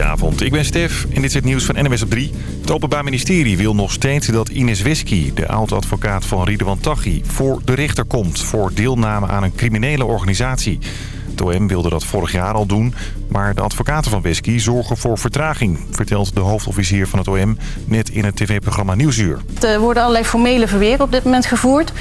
Goedenavond, ik ben Stef en dit is het nieuws van NWS op 3. Het Openbaar Ministerie wil nog steeds dat Ines Wesky, de oud-advocaat van Ridwan Taghi... voor de rechter komt voor deelname aan een criminele organisatie. Het OM wilde dat vorig jaar al doen, maar de advocaten van Wesky zorgen voor vertraging... vertelt de hoofdofficier van het OM net in het tv-programma Nieuwsuur. Er worden allerlei formele verweren op dit moment gevoerd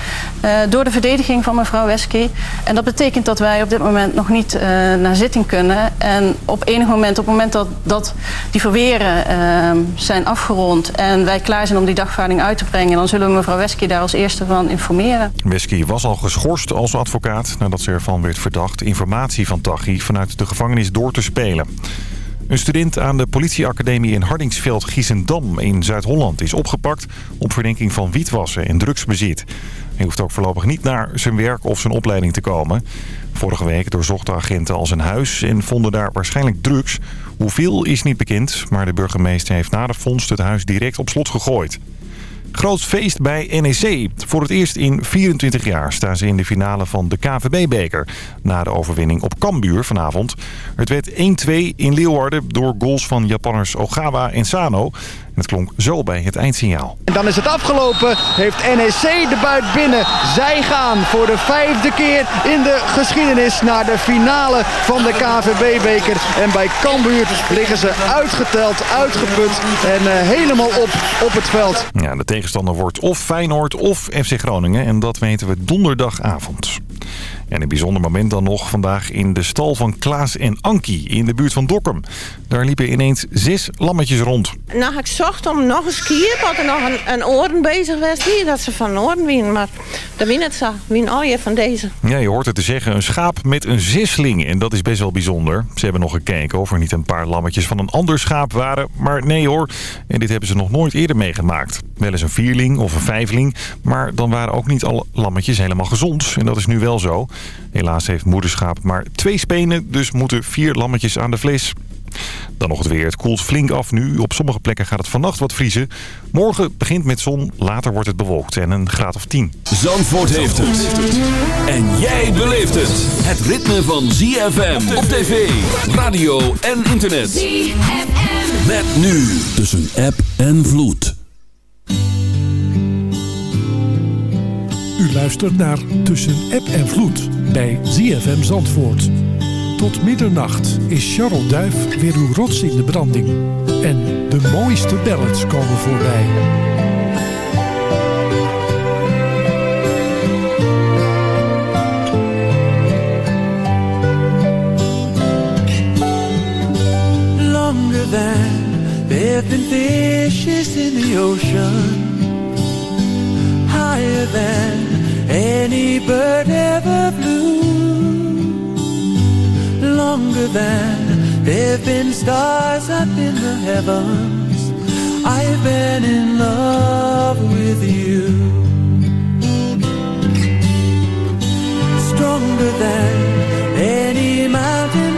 uh, door de verdediging van mevrouw Wesky. En dat betekent dat wij op dit moment nog niet uh, naar zitting kunnen. En op enig moment, op het moment dat, dat die verweren uh, zijn afgerond... en wij klaar zijn om die dagvaarding uit te brengen... dan zullen we mevrouw Wesky daar als eerste van informeren. Wesky was al geschorst als advocaat nadat ze ervan werd verdacht... informatie van Taghi vanuit de gevangenis door te spelen. Een student aan de politieacademie in Hardingsveld-Giessendam in Zuid-Holland is opgepakt op verdenking van wietwassen en drugsbezit. Hij hoeft ook voorlopig niet naar zijn werk of zijn opleiding te komen. Vorige week doorzochten agenten al zijn huis en vonden daar waarschijnlijk drugs. Hoeveel is niet bekend, maar de burgemeester heeft na de vondst het huis direct op slot gegooid. Groot feest bij NEC. Voor het eerst in 24 jaar staan ze in de finale van de KVB-beker. Na de overwinning op Cambuur vanavond. Het werd 1-2 in Leeuwarden door goals van Japanners Ogawa en Sano. Het klonk zo bij het eindsignaal. En dan is het afgelopen. Heeft NEC de buit binnen. Zij gaan voor de vijfde keer in de geschiedenis naar de finale van de KVB-beker. En bij Cambuur liggen ze uitgeteld, uitgeput en uh, helemaal op op het veld. Ja, de tegenstander wordt of Feyenoord of FC Groningen. En dat weten we donderdagavond. En een bijzonder moment dan nog vandaag in de stal van Klaas en Ankie in de buurt van Dokkum. Daar liepen ineens zes lammetjes rond. Nou, ik zocht om nog eens keer, wat er nog een, een oren bezig was, die, dat ze van oren wien. Maar dat wien het zo, wien al je van deze. Ja, je hoort het te zeggen, een schaap met een zesling. En dat is best wel bijzonder. Ze hebben nog gekeken of er niet een paar lammetjes van een ander schaap waren. Maar nee hoor, en dit hebben ze nog nooit eerder meegemaakt. Wel eens een vierling of een vijfling, maar dan waren ook niet alle lammetjes helemaal gezond. En dat is nu wel zo. Helaas heeft moederschaap maar twee spenen, dus moeten vier lammetjes aan de vlees. Dan nog het weer. Het koelt flink af nu. Op sommige plekken gaat het vannacht wat vriezen. Morgen begint met zon, later wordt het bewolkt en een graad of 10. Zandvoort heeft het. En jij beleeft het. Het ritme van ZFM op tv, radio en internet. ZFM. Met nu tussen app en vloed. U luistert naar Tussen App en Vloed bij ZFM Zandvoort. Tot middernacht is Charles Duif weer uw rots in de branding. En de mooiste ballads komen voorbij. Longer than there have been fishes in the ocean higher than any bird ever flew. Longer than there've been stars up in the heavens. I've been in love with you. Stronger than any mountain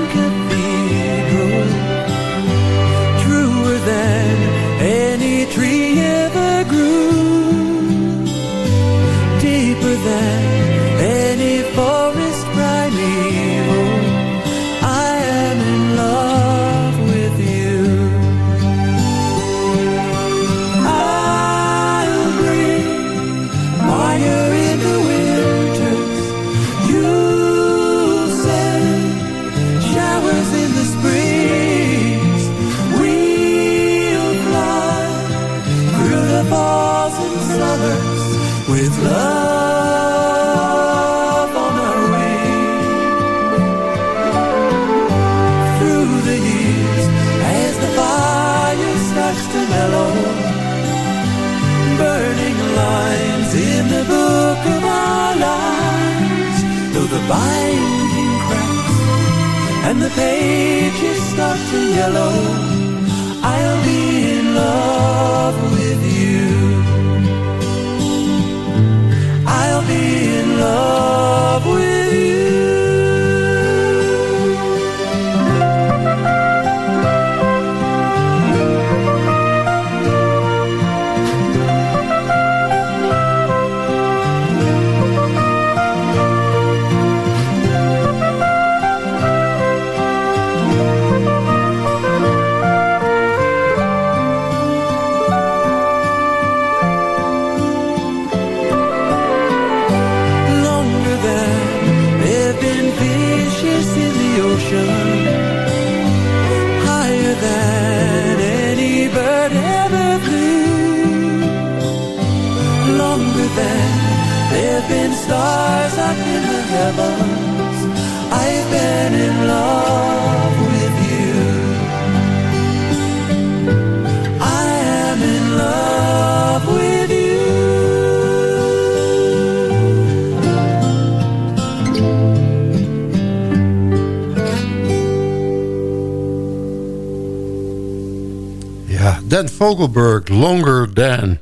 Dan Vogelberg, Longer Than.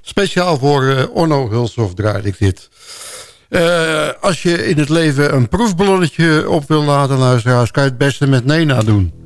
Speciaal voor eh, Orno Hulshoff draaide ik dit. Eh, als je in het leven een proefballonnetje op wil laten, luisteraars... kan je het beste met Nena doen.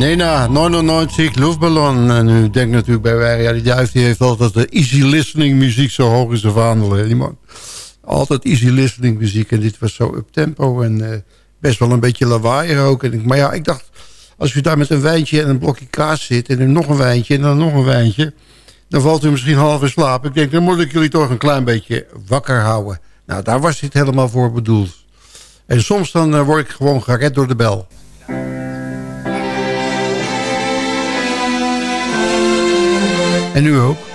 Nena, 99, luchtballon. En u denkt natuurlijk bij wij, ja, die duif die heeft altijd de easy listening muziek zo hoog in zijn vaandel. Altijd easy listening muziek. En dit was zo up tempo en eh, best wel een beetje lawaaier ook. En ik, maar ja, ik dacht, als u daar met een wijntje en een blokje kaas zit... en dan nog een wijntje en dan nog een wijntje... dan valt u misschien half in slaap. Ik denk, dan moet ik jullie toch een klein beetje wakker houden. Nou, daar was dit helemaal voor bedoeld. En soms dan eh, word ik gewoon gered door de bel. En u ook.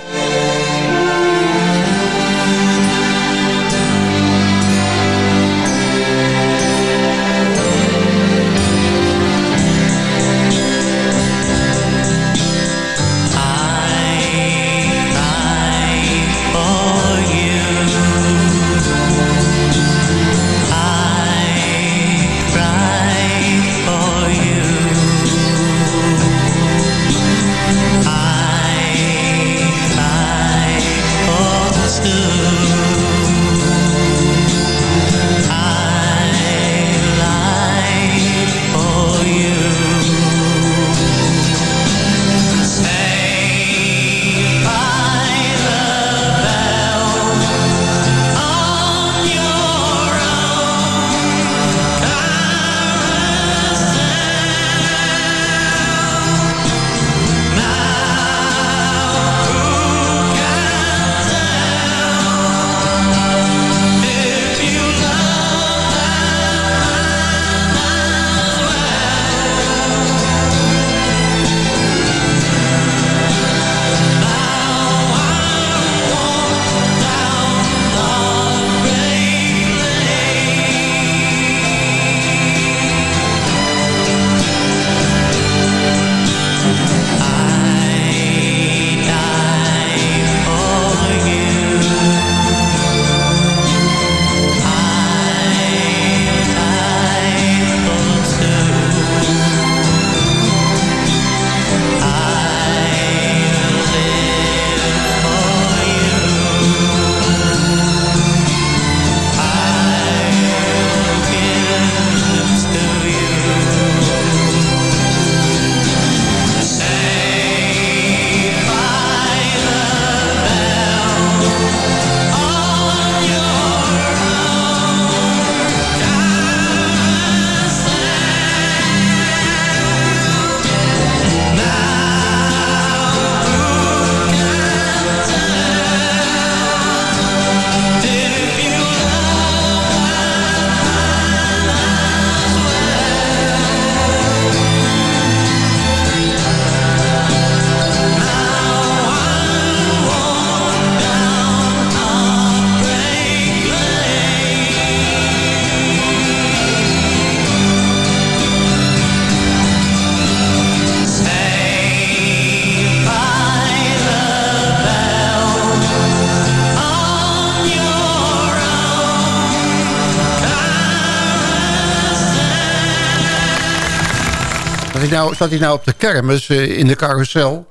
Nou, staat hij nou op de kermis eh, in de carousel.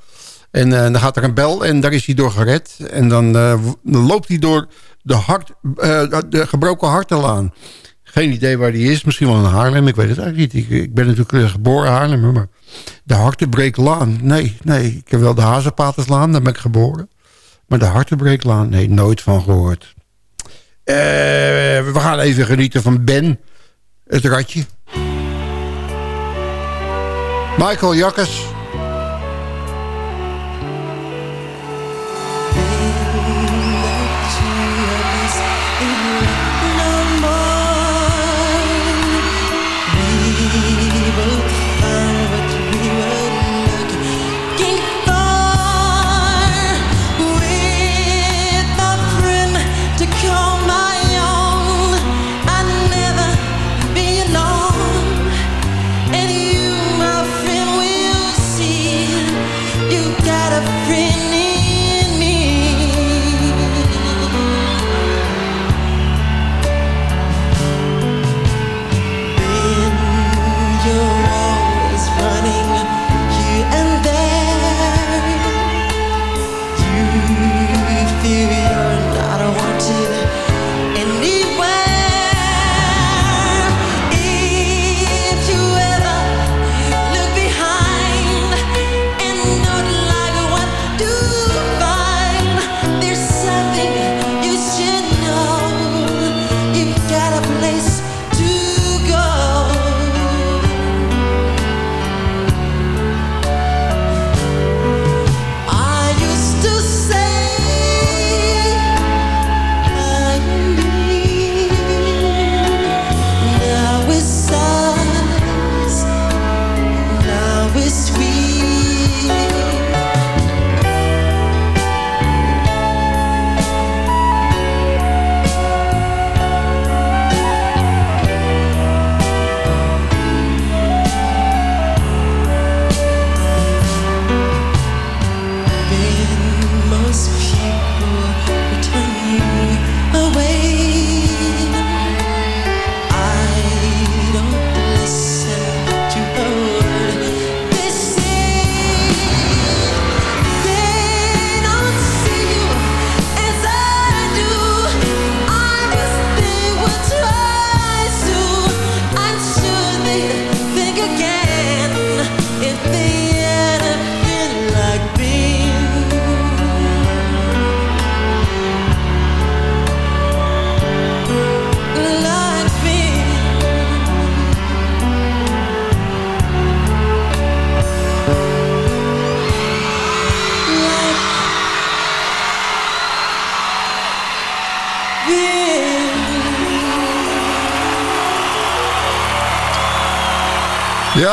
En eh, dan gaat er een bel en daar is hij door gered. En dan, eh, loopt hij door de, hart, de gebroken hartenlaan. Geen idee waar die is. Misschien wel in Haarlem. Ik weet het eigenlijk niet. Ik, ik ben natuurlijk geboren in Haarlem. Maar de Hartenbreeklaan. Nee, nee. Ik heb wel de Hazenpaterslaan. Daar ben ik geboren. Maar de Hartenbreeklaan. Nee, nooit van gehoord. Eh, we gaan even genieten van Ben. Het ratje. Michael Jakkers.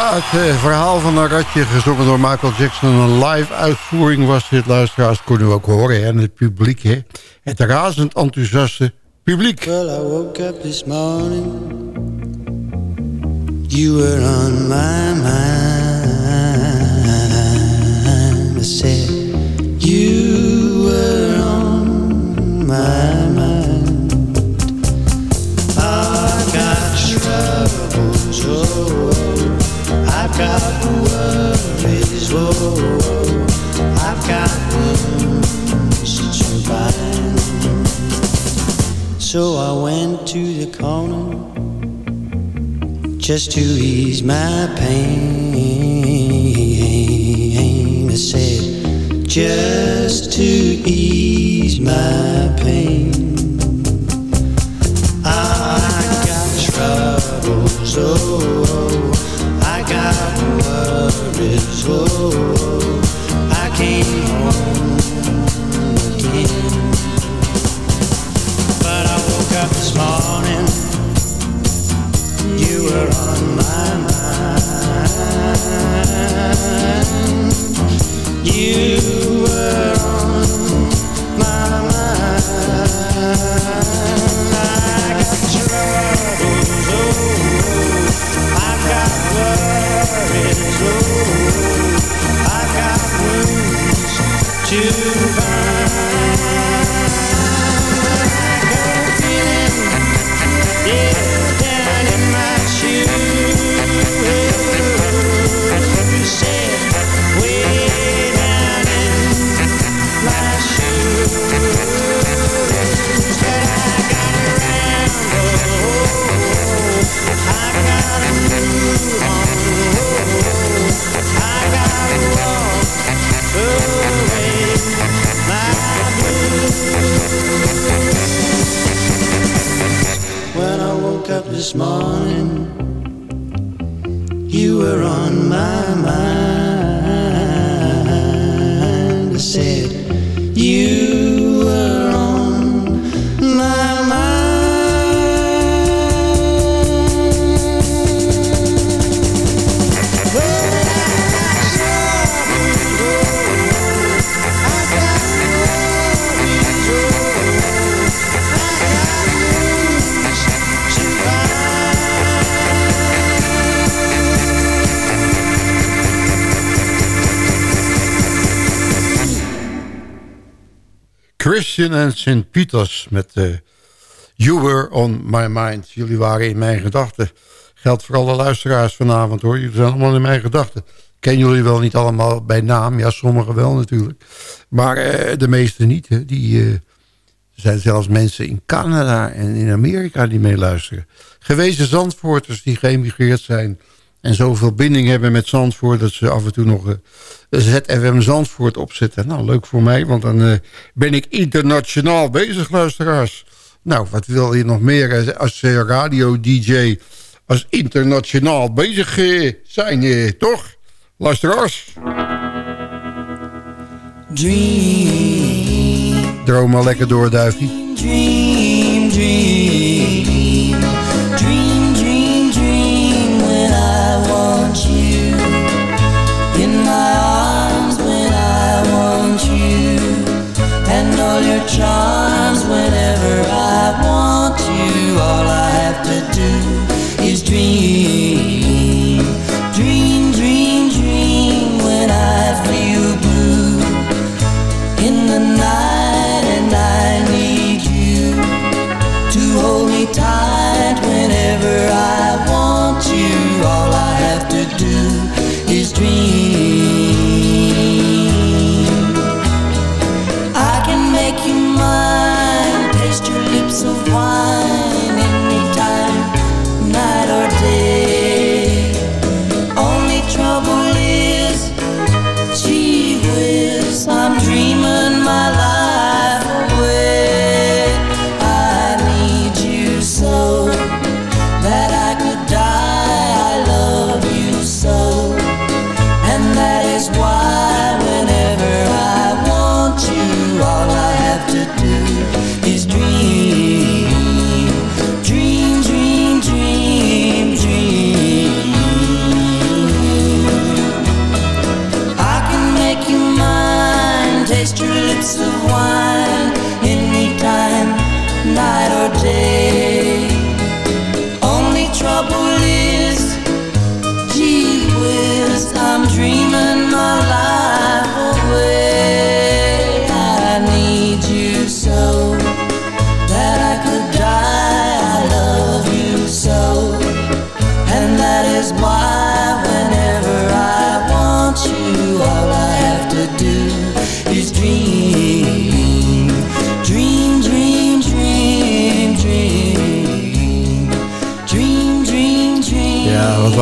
Het eh, verhaal van een ratje gezongen door Michael Jackson. Een live uitvoering was dit, luisteraars. Kon u ook horen, en het publiek. Hè. Het razend enthousiaste publiek. Well, I woke up this morning. You were on my mind. I said, You were on my mind. Got worries, I've got. So I went to the corner just to ease my pain. I said, just to ease my pain. I got troubles, oh, slow morning. En St. Peters met eh, You Were On My Mind. Jullie waren in mijn gedachten. Geldt voor alle luisteraars vanavond hoor. Jullie zijn allemaal in mijn gedachten. Ken jullie wel niet allemaal bij naam? Ja, sommigen wel natuurlijk. Maar eh, de meeste niet. Hè. Die, eh, er zijn zelfs mensen in Canada en in Amerika die meeluisteren. Gewezen Zandvoorters die geëmigreerd zijn... en zoveel binding hebben met Zandvoort... dat ze af en toe nog eh, ZFM Zandvoort opzetten. Nou, leuk voor mij, want dan eh, ben ik internationaal bezig, luisteraars. Nou, wat wil je nog meer eh, als radio-dj... als internationaal bezig zijn, toch? Luisteraars. Dream, Droom maar lekker door, Duifie. dream, dream, charms whenever I want you. All I have to do is dream, dream, dream, dream when I feel blue. In the night and I need you to hold me tight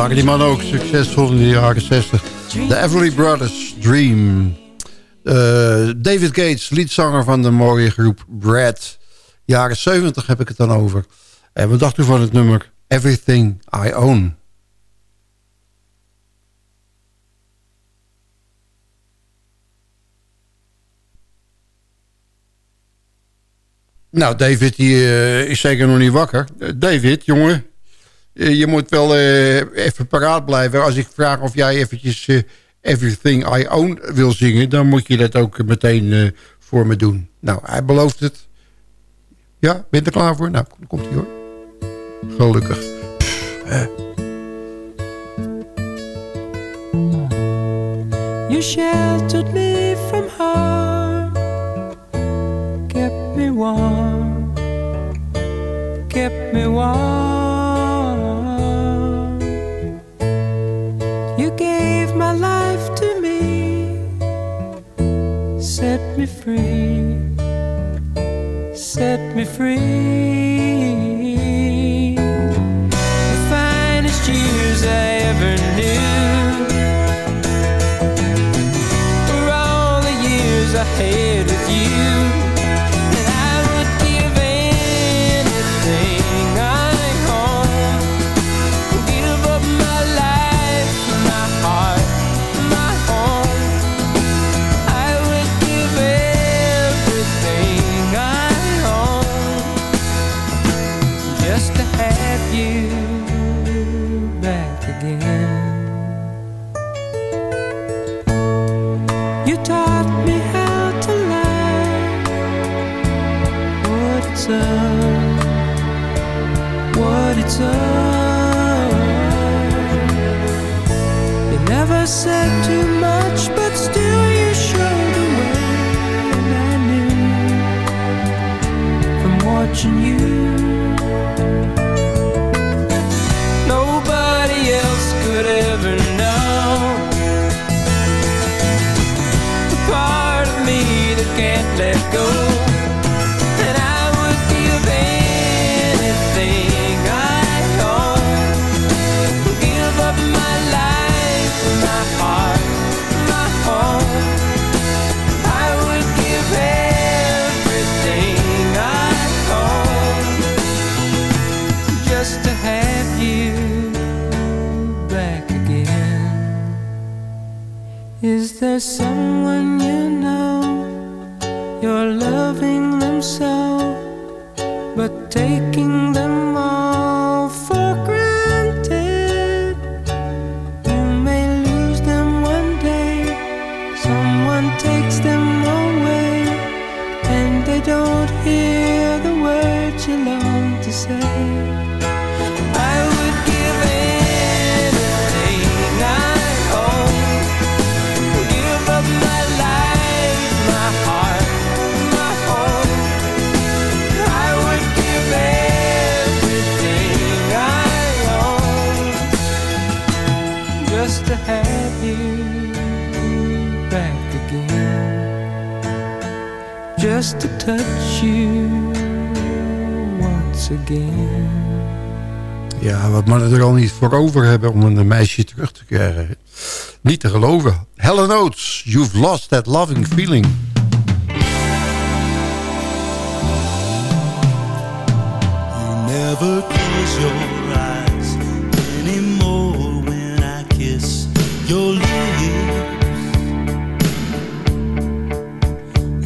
waren die mannen ook succesvol in de jaren 60. De Everly Brothers, Dream. Eh, David Gates, liedzanger van de mooie groep Brad. Jaren 70 heb ik het dan over. En wat dacht u van het nummer Everything I Own? Nou, David die, eh, is zeker nog niet wakker. Eh, David, jongen, je moet wel eh, even paraat blijven. Als ik vraag of jij eventjes eh, Everything I Own wil zingen... dan moet je dat ook meteen eh, voor me doen. Nou, hij belooft het. Ja, ben je er klaar voor? Nou, komt hij hoor. Gelukkig. Pff. You sheltered me from harm, kept me warm, kept me warm. Set me free, set me free. The finest years I voor over hebben om een meisje terug te krijgen. Niet te geloven. Helen Oates, you've lost that loving feeling. You never close your eyes anymore when I kiss your lips.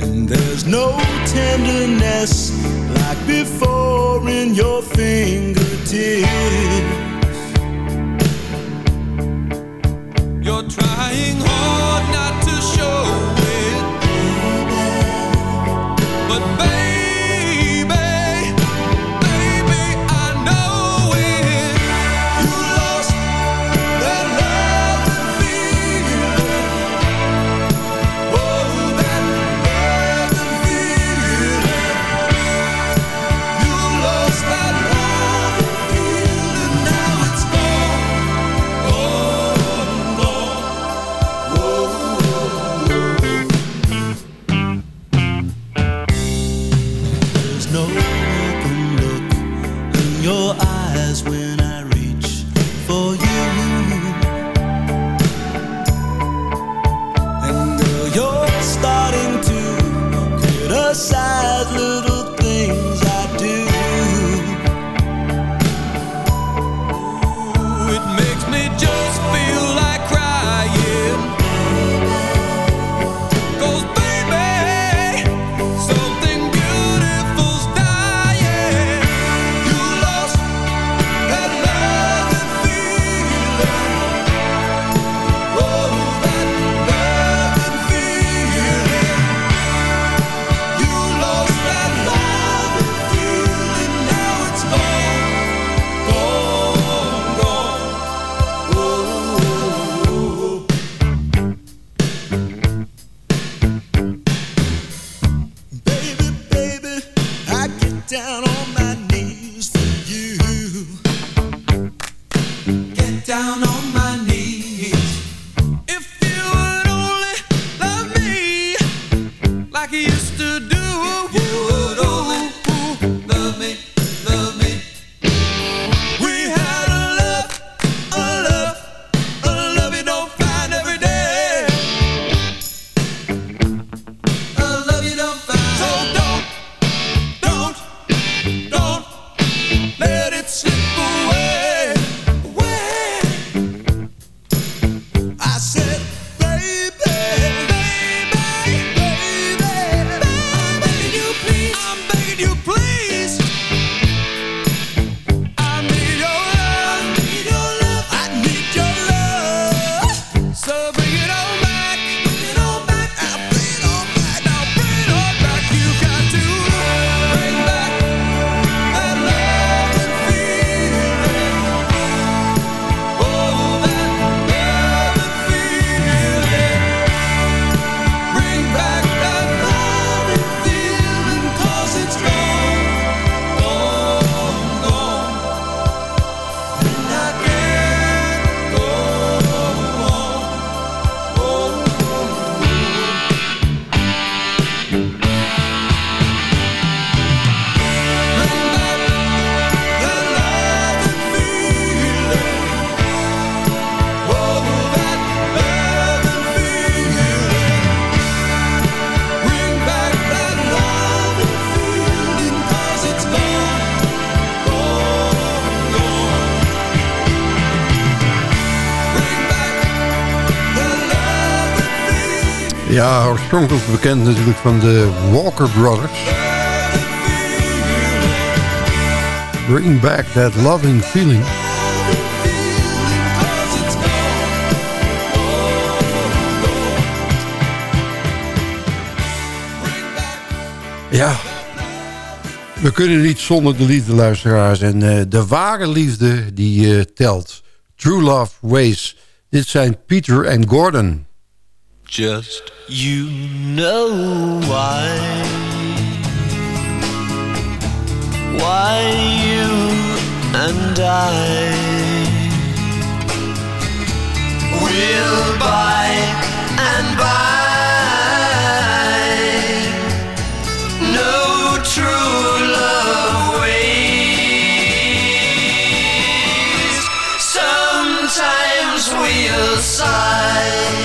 And there's no tenderness like before in your fingertips. trying hard. Ja, oorspronkelijk bekend natuurlijk van de Walker Brothers. Bring back that loving feeling. Ja, we kunnen niet zonder de liefde, luisteraars. En eh, de ware liefde die eh, telt. True Love Ways. Dit zijn Peter en Gordon. Just you know why. Why you and I will by and by no true love ways. Sometimes we'll sigh.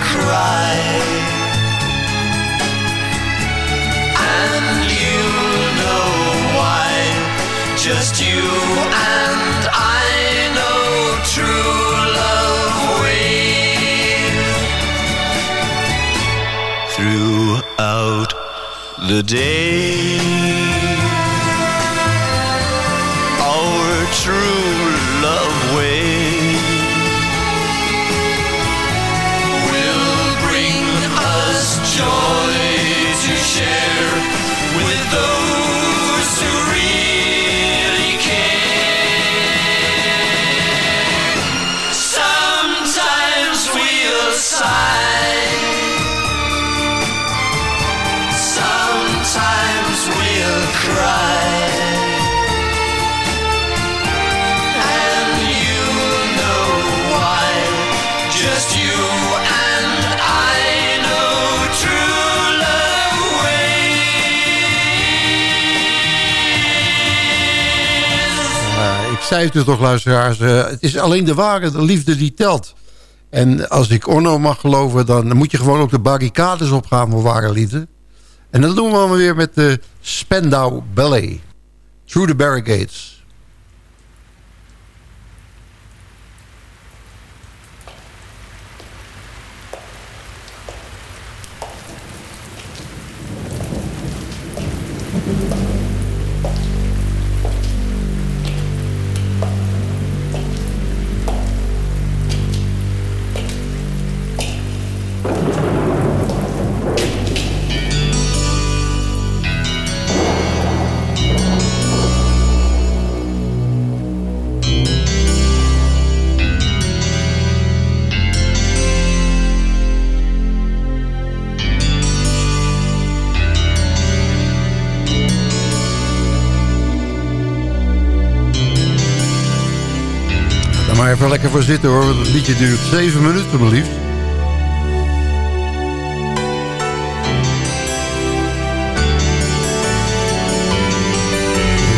cry. And you'll know why just you and I know true love ways throughout the day. Our true zei het dus toch, luisteraars. eh, het is alleen de ware de liefde die telt. En als ik Orno mag geloven... dan moet je gewoon op de barricades opgaan voor ware liefde. En dat doen we dan weer met de Spendau Ballet. Through the Barricades. Even lekker voor zitten hoor. want Het liedje duurt 7 minuten maar.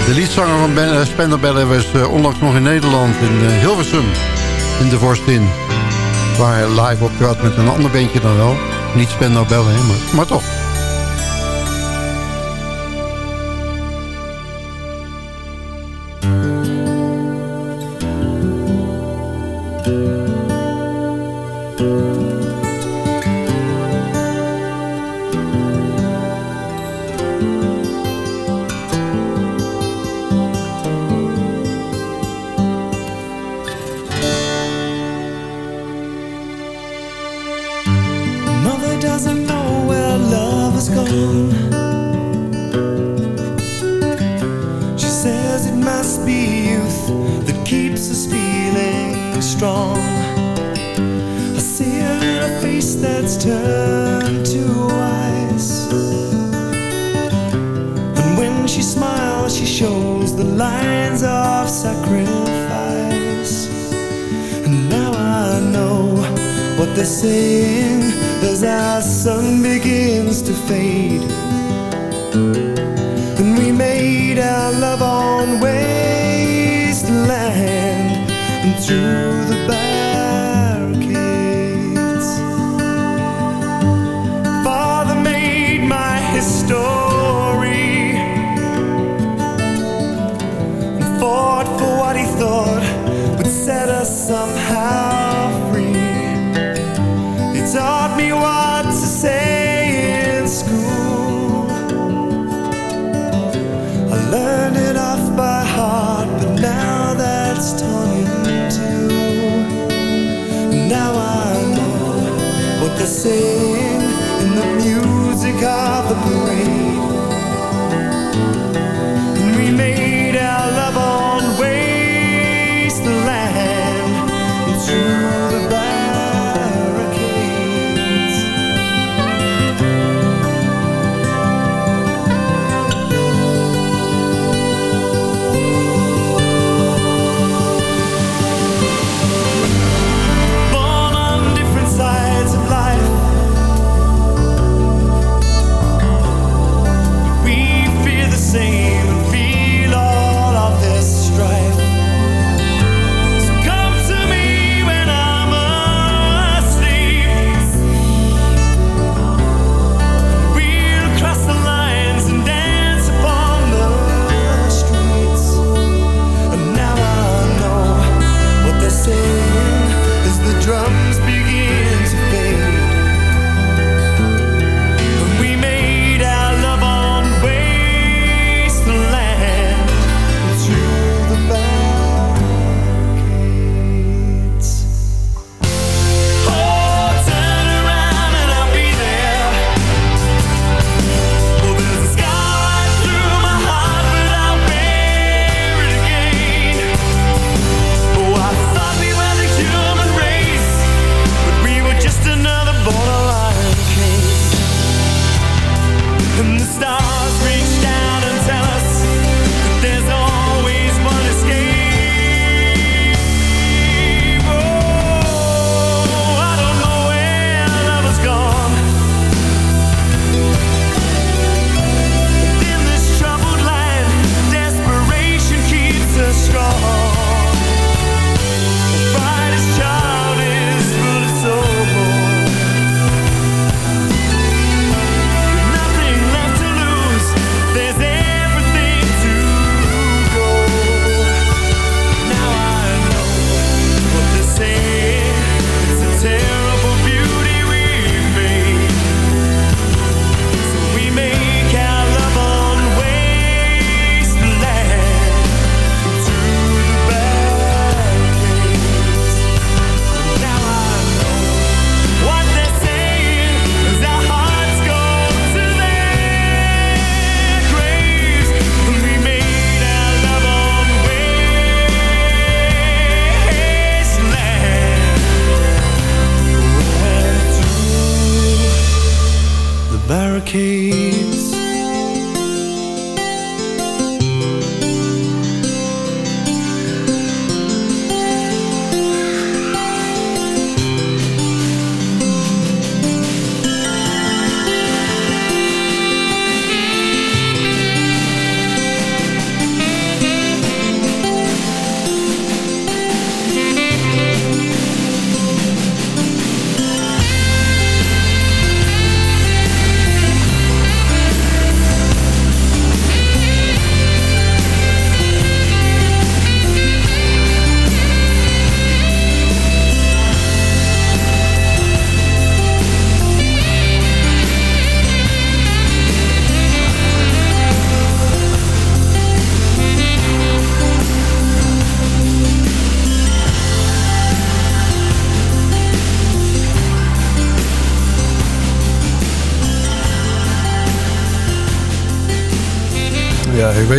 De liedzanger van ben, uh, was eh, onlangs nog in Nederland, in eh, Hilversum, in de Vorstin. Waar hij live optrad met een ander bandje dan wel. Niet Spenderbellen, hè, maar, maar toch.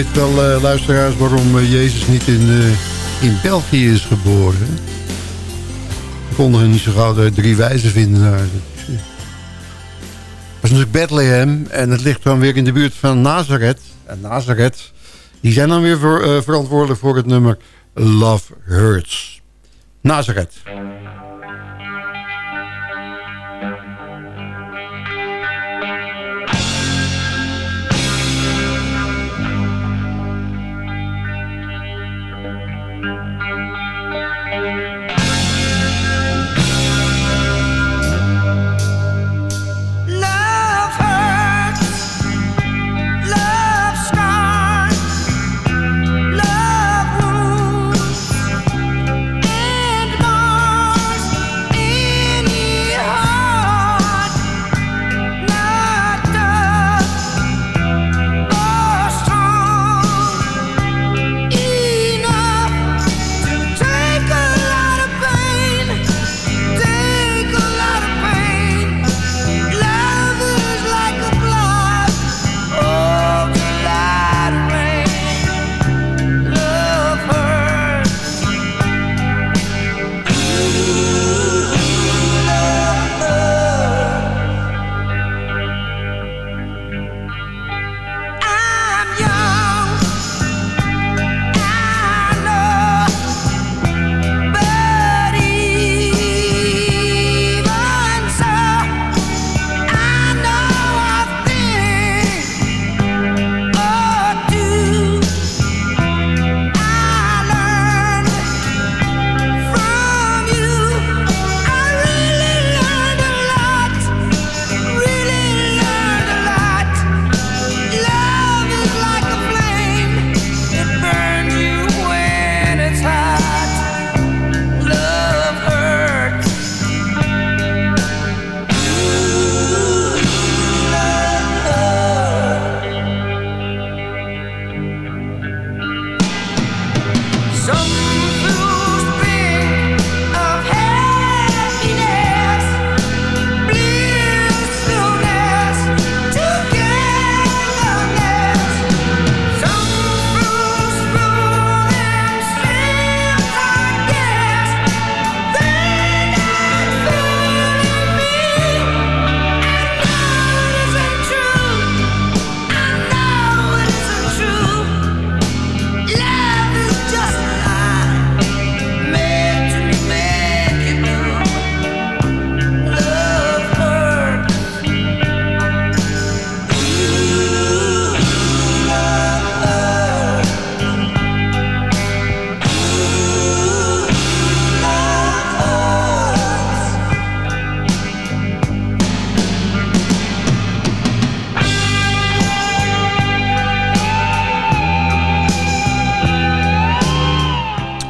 Weet wel, eh, luisteraars, waarom eh, Jezus niet in, eh, in België is geboren. We konden hem niet zo gauw drie wijzen vinden daar. Is, natuurlijk Bethlehem en het ligt dan weer in de buurt van Nazareth. En Nazareth, die zijn dan weer verantwoordelijk voor het nummer Love Hurts. Nazareth.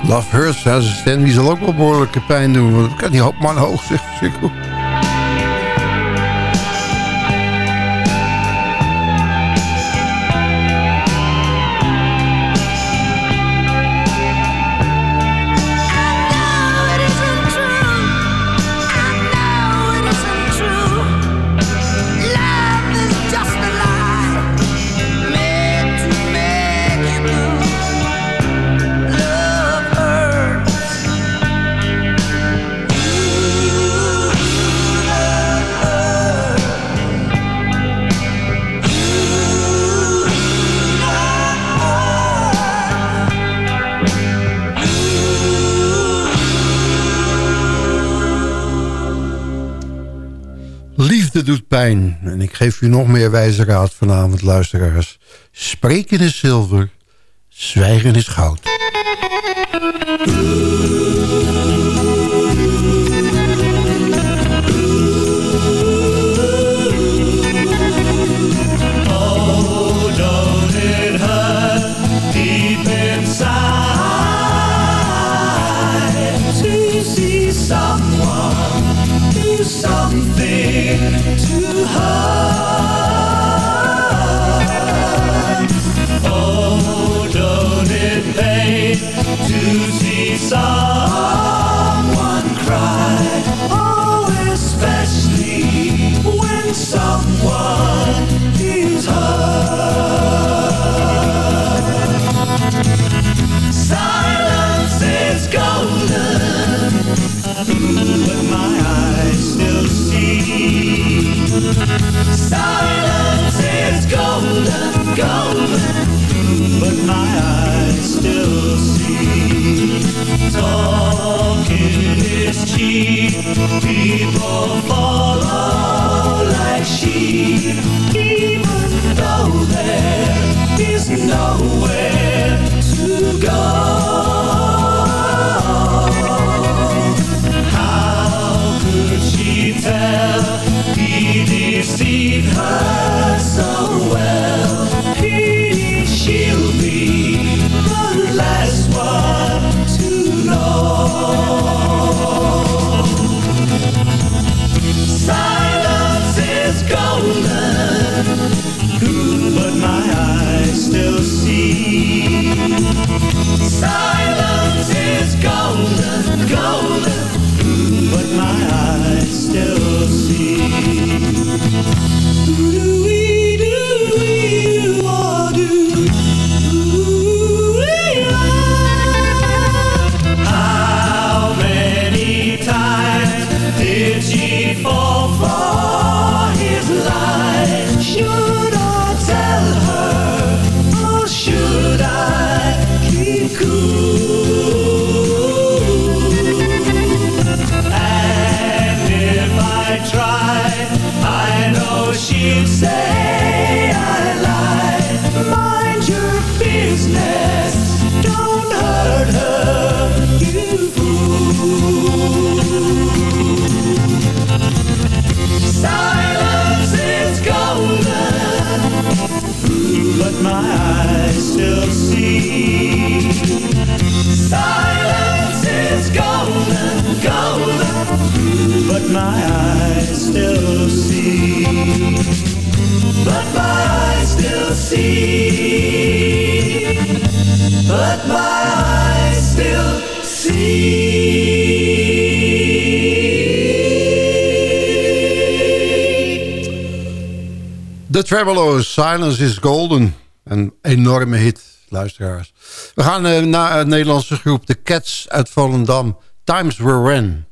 Love Hurts, zijn die zal ook wel behoorlijke pijn doen. Want dat kan die man hoog, zegt doet pijn. En ik geef u nog meer wijze raad vanavond, luisteraars. Spreken is zilver, zwijgen is goud. The Travelers, Silence is Golden. Een enorme hit, luisteraars. We gaan eh, naar een Nederlandse groep, The Cats uit Volendam. Times Were When.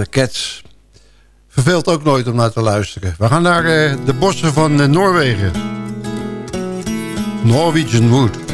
The Cats. Verveelt ook nooit om naar te luisteren. We gaan naar eh, de bossen van eh, Noorwegen. Norwegian Wood.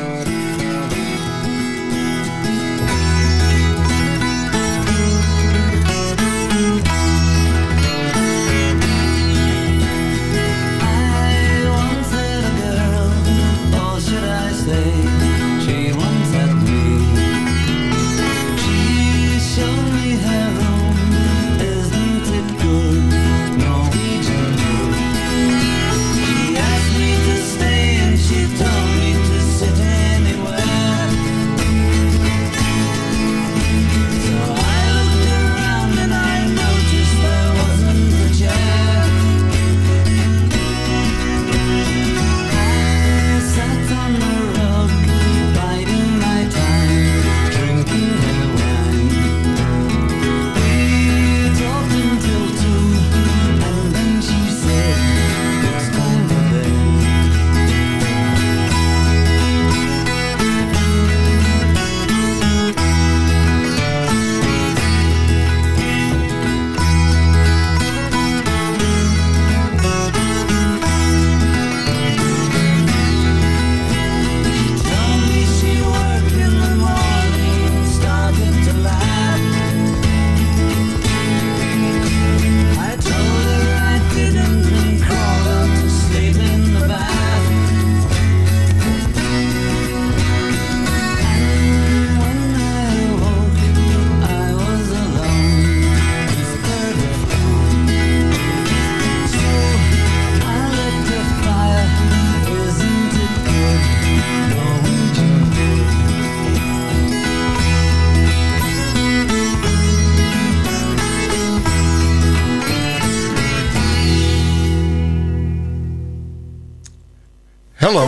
Hallo.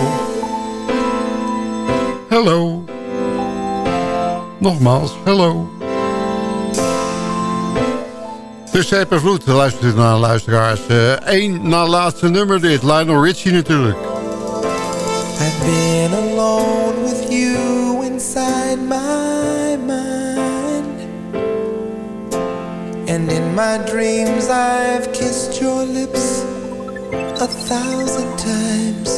Hallo. Nogmaals, hallo. Dus zij Vloed, luistert naar luisteraars. Eh, Eén uh, na laatste nummer dit, Lionel Richie natuurlijk. I've been alone with you inside my mind And in my dreams I've kissed your lips a thousand times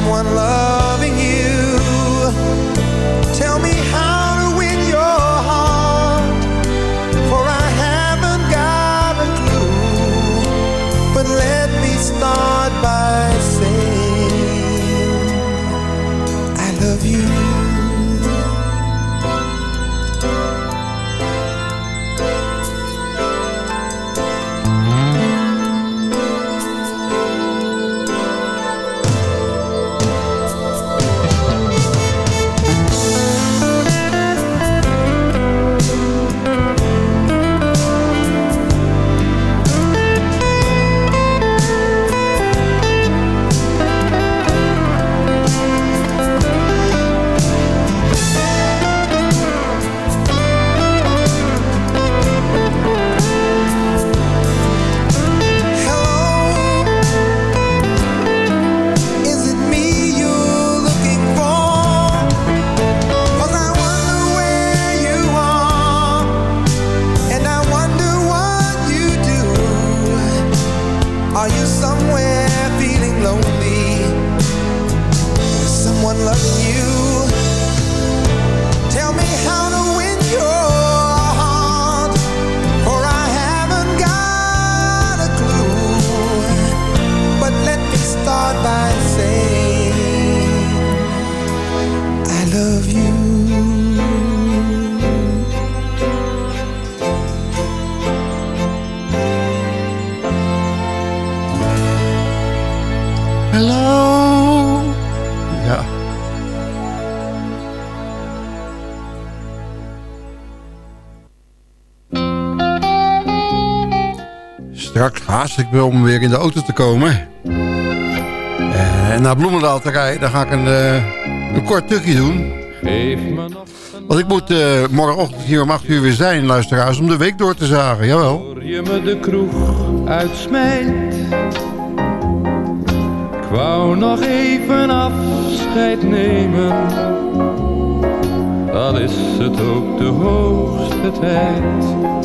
someone love. Me om weer in de auto te komen. En naar Bloemendaal te rijden, dan ga ik een, eh, een kort tukje doen. Want ik moet eh, morgenochtend hier om 8 uur weer zijn, luisteraars, om de week door te zagen. Jawel. voor je me de kroeg uitsmijt. Ik wou nog even afscheid nemen. Al is het ook de hoogste tijd.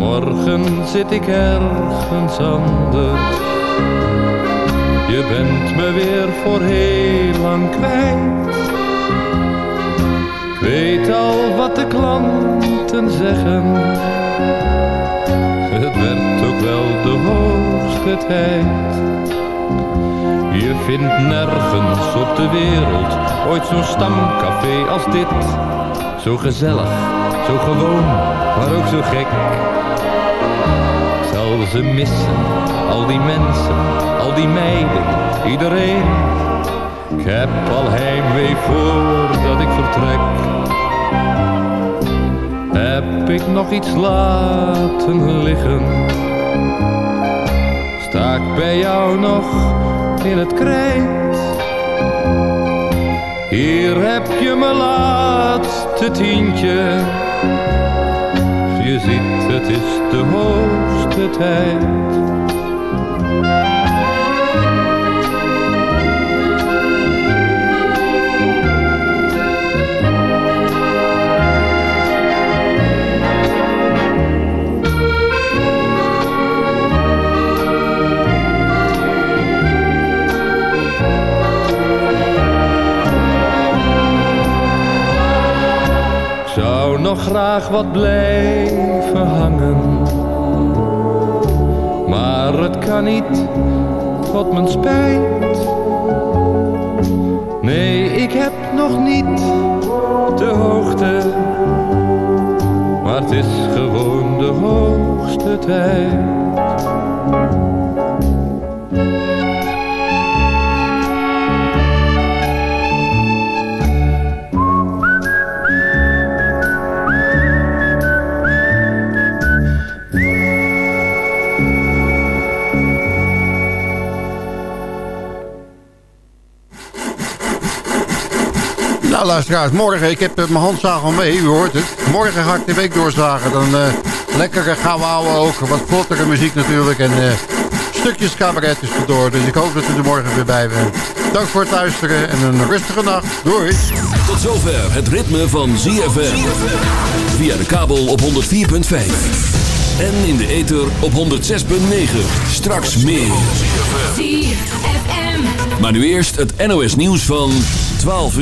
Morgen zit ik ergens anders. Je bent me weer voor heel lang kwijt. Weet al wat de klanten zeggen. Het werd ook wel de hoogste tijd. Je vindt nergens op de wereld ooit zo'n stamcafé als dit. Zo gezellig, zo gewoon, maar ook zo gek. Zal ze missen, al die mensen, al die meiden, iedereen. Ik heb al heimwee voordat ik vertrek. Heb ik nog iets laten liggen? Sta ik bij jou nog in het krijt? Hier heb je mijn laatste tientje. Je ziet, het is de hoogste tijd. Graag wat blijven hangen. Maar het kan niet, tot mijn spijt. Nee, ik heb nog niet de hoogte. Maar het is gewoon de hoogste tijd. Nou, luisteraars, morgen, ik heb eh, mijn handzaag al mee, u hoort het. Morgen ga ik de week doorzagen. Dan eh lekkere gouden ouwe ook. Wat vlottere muziek natuurlijk. En eh, stukjes cabaret is door. Dus ik hoop dat u er morgen weer bij bent. Dank voor het luisteren en een rustige nacht. Doei. Tot zover het ritme van ZFM. Via de kabel op 104.5. En in de ether op 106.9. Straks meer. Maar nu eerst het NOS nieuws van 12 uur.